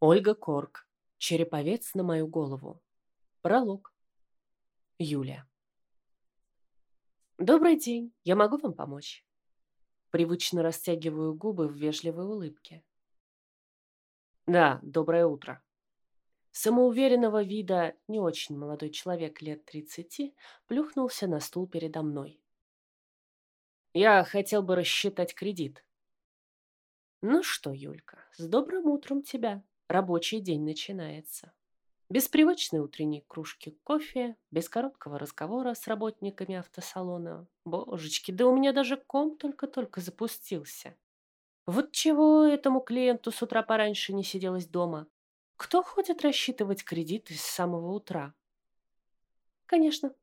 Ольга Корк. Череповец на мою голову. Пролог. Юля. Добрый день. Я могу вам помочь? Привычно растягиваю губы в вежливой улыбке. Да, доброе утро. Самоуверенного вида не очень молодой человек лет тридцати плюхнулся на стул передо мной. Я хотел бы рассчитать кредит. Ну что, Юлька, с добрым утром тебя рабочий день начинается. Без привычной утренней кружки кофе, без короткого разговора с работниками автосалона. Божечки, да у меня даже ком только-только запустился. Вот чего этому клиенту с утра пораньше не сиделось дома? Кто ходит рассчитывать кредиты с самого утра? Конечно.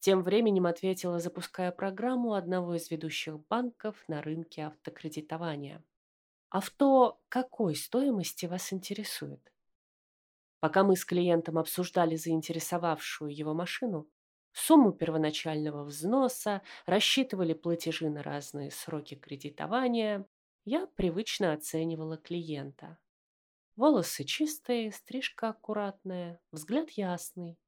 Тем временем ответила, запуская программу одного из ведущих банков на рынке автокредитования. Авто какой стоимости вас интересует? Пока мы с клиентом обсуждали заинтересовавшую его машину, сумму первоначального взноса, рассчитывали платежи на разные сроки кредитования, я привычно оценивала клиента. Волосы чистые, стрижка аккуратная, взгляд ясный.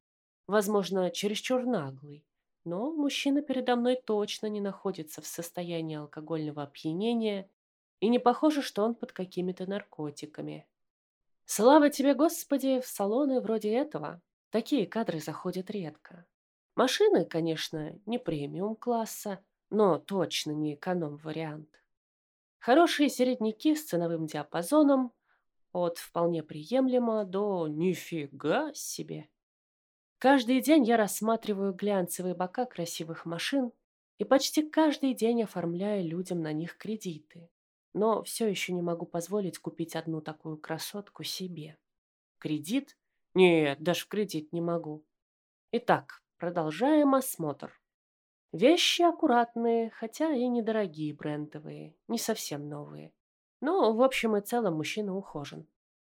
Возможно, чересчур наглый, но мужчина передо мной точно не находится в состоянии алкогольного опьянения и не похоже, что он под какими-то наркотиками. Слава тебе, Господи, в салоны вроде этого такие кадры заходят редко. Машины, конечно, не премиум-класса, но точно не эконом-вариант. Хорошие середняки с ценовым диапазоном от вполне приемлемо до нифига себе. Каждый день я рассматриваю глянцевые бока красивых машин и почти каждый день оформляю людям на них кредиты но все еще не могу позволить купить одну такую красотку себе. Кредит? Нет, даже в кредит не могу. Итак, продолжаем осмотр. Вещи аккуратные, хотя и недорогие брендовые, не совсем новые. Но, в общем и целом, мужчина ухожен.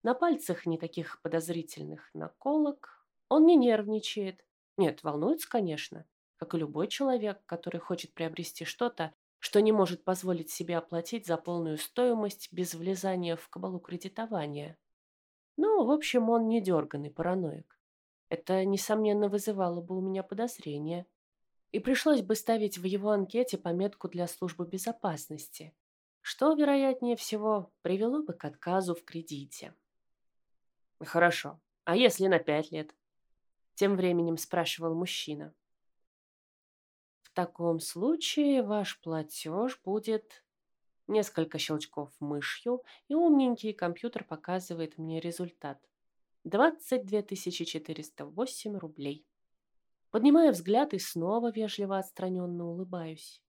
На пальцах никаких подозрительных наколок. Он не нервничает. Нет, волнуется, конечно, как и любой человек, который хочет приобрести что-то, что не может позволить себе оплатить за полную стоимость без влезания в кабалу кредитования. Ну, в общем, он не дерганный параноик. Это, несомненно, вызывало бы у меня подозрения. И пришлось бы ставить в его анкете пометку для службы безопасности, что, вероятнее всего, привело бы к отказу в кредите. «Хорошо. А если на пять лет?» Тем временем спрашивал мужчина. В таком случае ваш платеж будет... Несколько щелчков мышью, и умненький компьютер показывает мне результат. 22 408 рублей. Поднимаю взгляд и снова вежливо отстраненно улыбаюсь.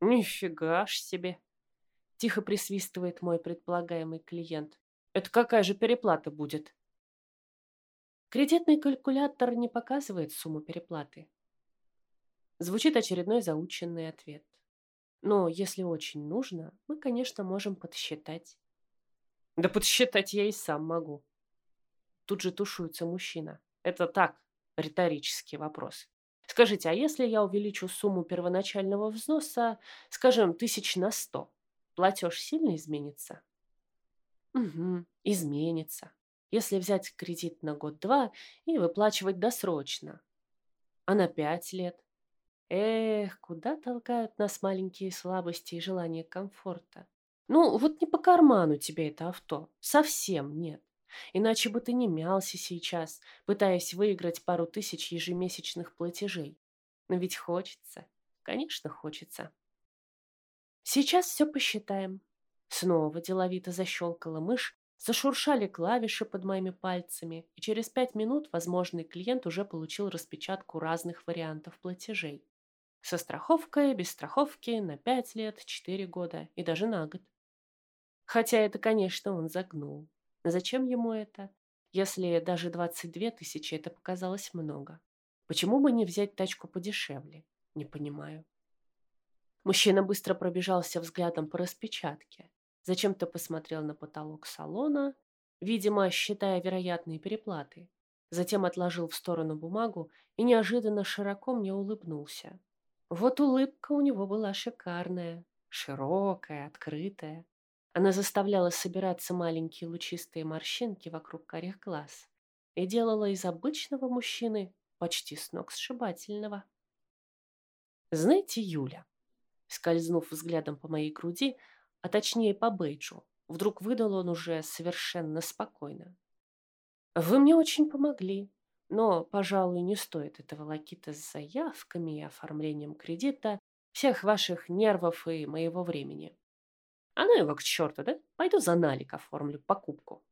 «Нифига ж себе!» – тихо присвистывает мой предполагаемый клиент. «Это какая же переплата будет?» Кредитный калькулятор не показывает сумму переплаты. Звучит очередной заученный ответ. Но если очень нужно, мы, конечно, можем подсчитать. Да подсчитать я и сам могу. Тут же тушуется мужчина. Это так, риторический вопрос. Скажите, а если я увеличу сумму первоначального взноса, скажем, тысяч на сто, платеж сильно изменится? Угу, изменится. Если взять кредит на год-два и выплачивать досрочно. А на пять лет? Эх, куда толкают нас маленькие слабости и желание комфорта? Ну, вот не по карману тебе это авто. Совсем нет. Иначе бы ты не мялся сейчас, пытаясь выиграть пару тысяч ежемесячных платежей. Но ведь хочется. Конечно, хочется. Сейчас все посчитаем. Снова деловито защелкала мышь, зашуршали клавиши под моими пальцами, и через пять минут возможный клиент уже получил распечатку разных вариантов платежей. Со страховкой, без страховки, на пять лет, четыре года и даже на год. Хотя это, конечно, он загнул. Зачем ему это, если даже 22 тысячи это показалось много? Почему бы не взять тачку подешевле? Не понимаю. Мужчина быстро пробежался взглядом по распечатке. Зачем-то посмотрел на потолок салона, видимо, считая вероятные переплаты. Затем отложил в сторону бумагу и неожиданно широко мне улыбнулся. Вот улыбка у него была шикарная, широкая, открытая. Она заставляла собираться маленькие лучистые морщинки вокруг карих глаз и делала из обычного мужчины почти сногсшибательного. «Знаете, Юля», скользнув взглядом по моей груди, а точнее по бейджу, вдруг выдал он уже совершенно спокойно. «Вы мне очень помогли, но, пожалуй, не стоит этого лакита с заявками и оформлением кредита, всех ваших нервов и моего времени. А ну его к черту, да? Пойду за налик оформлю покупку».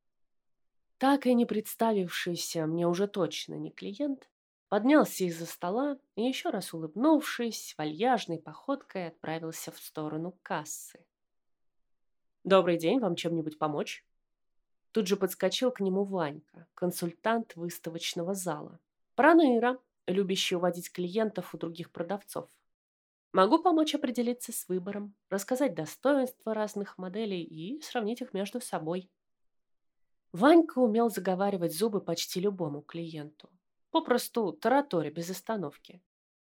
Так и не представившийся мне уже точно не клиент, поднялся из-за стола и, еще раз улыбнувшись, вальяжной походкой отправился в сторону кассы. «Добрый день, вам чем-нибудь помочь?» Тут же подскочил к нему Ванька, консультант выставочного зала. Проныра, любящий уводить клиентов у других продавцов. Могу помочь определиться с выбором, рассказать достоинства разных моделей и сравнить их между собой. Ванька умел заговаривать зубы почти любому клиенту. Попросту тараторя без остановки.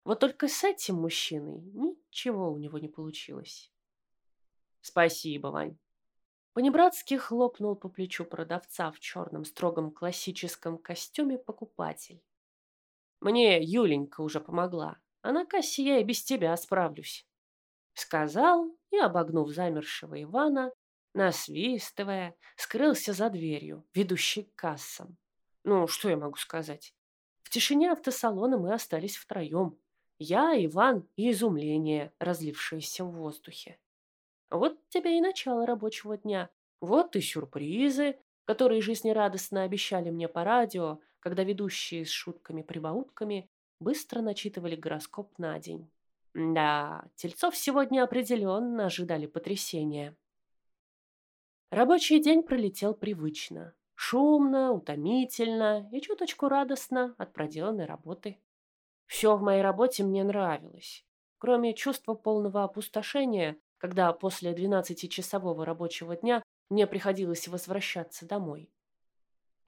Вот только с этим мужчиной ничего у него не получилось. Спасибо, Вань. Понебратски хлопнул по плечу продавца в черном строгом классическом костюме покупатель. Мне Юленька уже помогла, а на кассе я и без тебя справлюсь. Сказал и, обогнув замершего Ивана, насвистывая, скрылся за дверью, ведущей к кассам. Ну, что я могу сказать? тишине автосалона мы остались втроем. Я, Иван и изумление, разлившееся в воздухе. Вот тебе и начало рабочего дня. Вот и сюрпризы, которые жизнерадостно обещали мне по радио, когда ведущие с шутками-прибаутками быстро начитывали гороскоп на день. Да, тельцов сегодня определенно ожидали потрясения. Рабочий день пролетел привычно. Шумно, утомительно и чуточку радостно от проделанной работы. Все в моей работе мне нравилось, кроме чувства полного опустошения, когда после 12-часового рабочего дня мне приходилось возвращаться домой.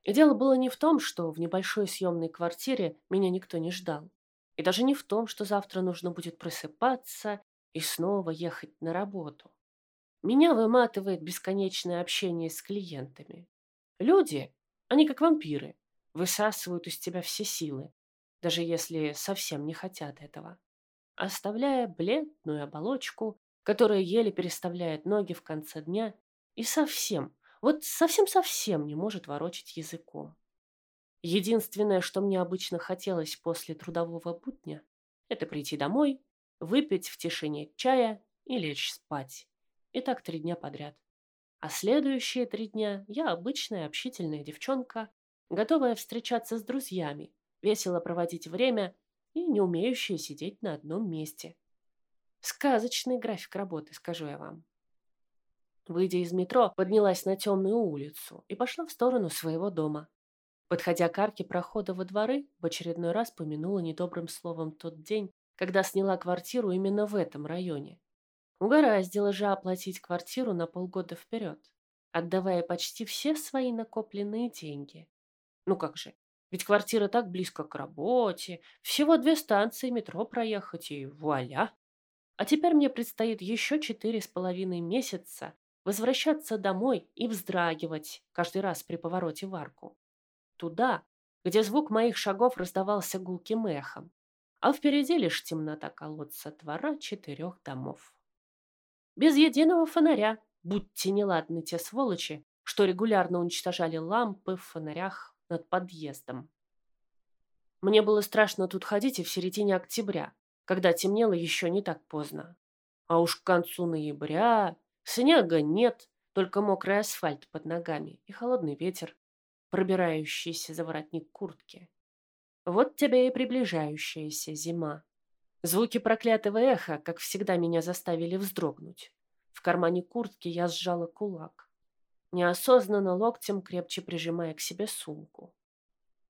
И дело было не в том, что в небольшой съемной квартире меня никто не ждал. И даже не в том, что завтра нужно будет просыпаться и снова ехать на работу. Меня выматывает бесконечное общение с клиентами. Люди, они как вампиры, высасывают из тебя все силы, даже если совсем не хотят этого, оставляя бледную оболочку, которая еле переставляет ноги в конце дня и совсем, вот совсем-совсем не может ворочать языком. Единственное, что мне обычно хотелось после трудового будня, это прийти домой, выпить в тишине чая и лечь спать. И так три дня подряд. А следующие три дня я обычная общительная девчонка, готовая встречаться с друзьями, весело проводить время и не умеющая сидеть на одном месте. Сказочный график работы, скажу я вам. Выйдя из метро, поднялась на темную улицу и пошла в сторону своего дома. Подходя к арке прохода во дворы, в очередной раз помянула недобрым словом тот день, когда сняла квартиру именно в этом районе. Угораздило же оплатить квартиру на полгода вперед, отдавая почти все свои накопленные деньги. Ну как же, ведь квартира так близко к работе, всего две станции метро проехать и вуаля. А теперь мне предстоит еще четыре с половиной месяца возвращаться домой и вздрагивать каждый раз при повороте в арку. Туда, где звук моих шагов раздавался гулким эхом, а впереди лишь темнота колодца двора четырех домов. Без единого фонаря, будьте неладны те сволочи, что регулярно уничтожали лампы в фонарях над подъездом. Мне было страшно тут ходить и в середине октября, когда темнело еще не так поздно. А уж к концу ноября снега нет, только мокрый асфальт под ногами и холодный ветер, пробирающийся за воротник куртки. Вот тебе и приближающаяся зима. Звуки проклятого эха, как всегда, меня заставили вздрогнуть. В кармане куртки я сжала кулак, неосознанно локтем крепче прижимая к себе сумку.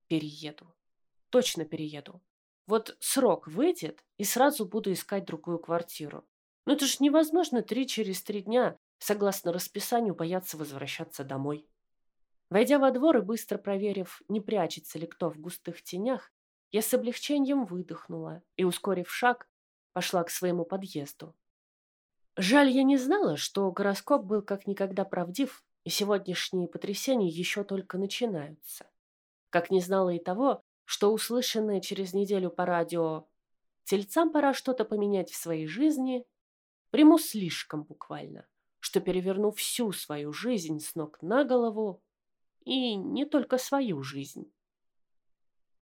Перееду. Точно перееду. Вот срок выйдет, и сразу буду искать другую квартиру. Но это же невозможно три через три дня, согласно расписанию, бояться возвращаться домой. Войдя во двор и быстро проверив, не прячется ли кто в густых тенях, я с облегчением выдохнула и, ускорив шаг, пошла к своему подъезду. Жаль, я не знала, что гороскоп был как никогда правдив, и сегодняшние потрясения еще только начинаются. Как не знала и того, что услышанное через неделю по радио «Тельцам пора что-то поменять в своей жизни» приму слишком буквально, что переверну всю свою жизнь с ног на голову, и не только свою жизнь.